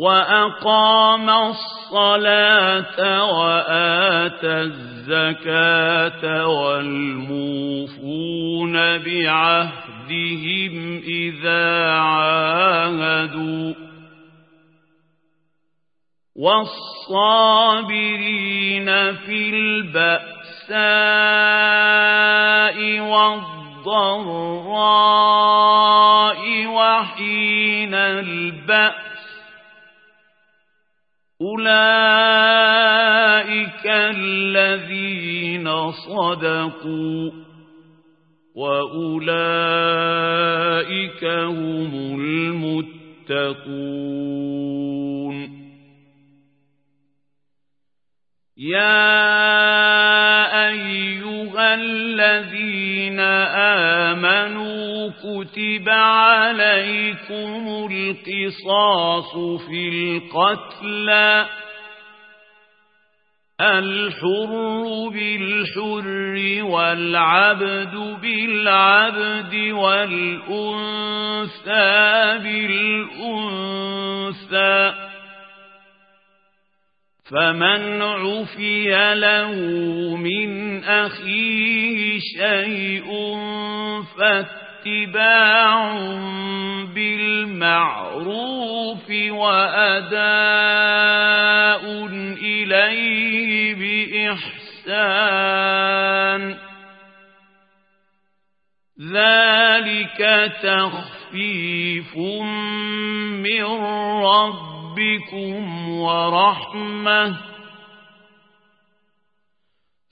وأقام الصلاة وآتى الزكاة والموفون بعهدهم إذا عاهدوا والصابرين في البأساء والضراء أولئك الذين صدقوا وأولئك هم المتقون. يا أيها الذين آمنوا كتب عليكم القصاص في القتلى الحر بالحر والعبد بالعبد والأنثى بالأنثى فمن عفي له من أخيه شيء فاتباع بالمعروف وأداء إليه بإحسان. ذلك تخفيف من رب ربكم ورحمة.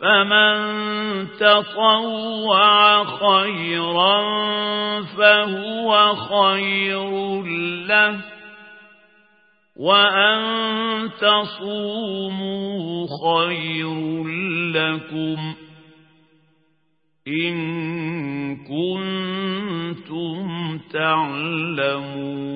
فمن تطوع خيرا فهو خير له وأن تصوموا خير لكم إن كنتم تعلمون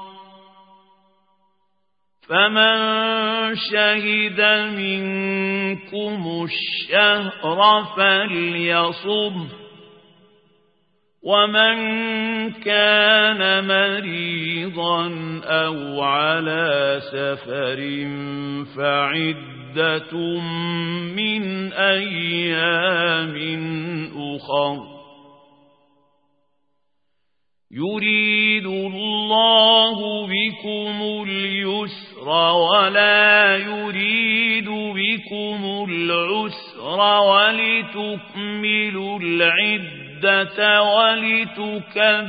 فمن شهد منكم الشهر فليصب ومن كان مريضا أو على سفر فعدة من أيام أخر يريد الله بكم اليسر ولا يريد بكم العسر ولتكملوا العدة ولتكبروا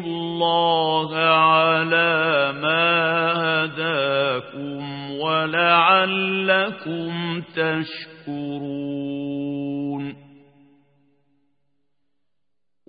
الله على ما هداكم ولعلكم تشكرون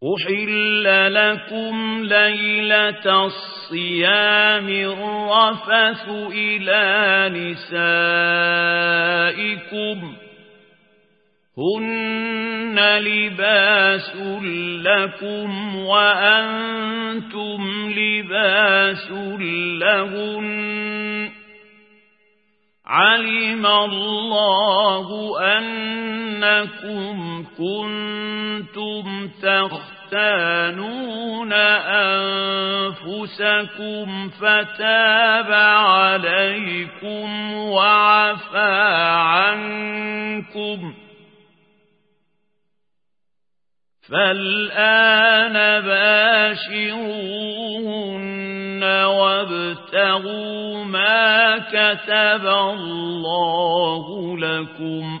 أحل لكم ليلة الصيام الرفث إلى نسائكم هن لباس لكم وأنتم لباس لهن علم الله أنكم كنتم تختانون أنفسكم فتاب عليكم وعفى عنكم فالآن باشروهن وابتغوا ما كتب الله لكم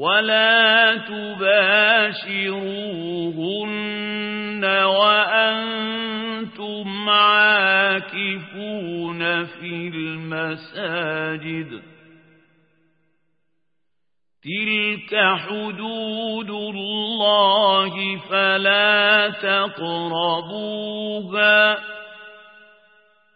ولا تباشروهن وأنتم عاكفون في المساجد تلك حدود الله فلا تقربوها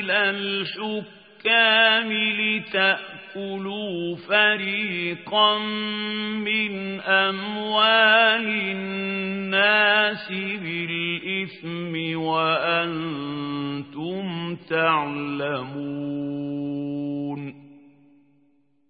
إلى الحكام لتأكلوا فريقا من أموال الناس بالإثم وأنتم تعلمون.